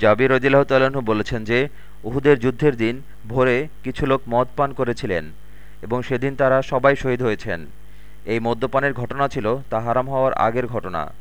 জাবির রদিল্লাহ তাল্লাহ্ন বলেছেন যে, উহুদের যুদ্ধের দিন ভোরে কিছু লোক মদ পান করেছিলেন এবং সেদিন তারা সবাই শহীদ হয়েছেন। এই মদ্যপানের ঘটনা ছিল তা হারাম হওয়ার আগের ঘটনা।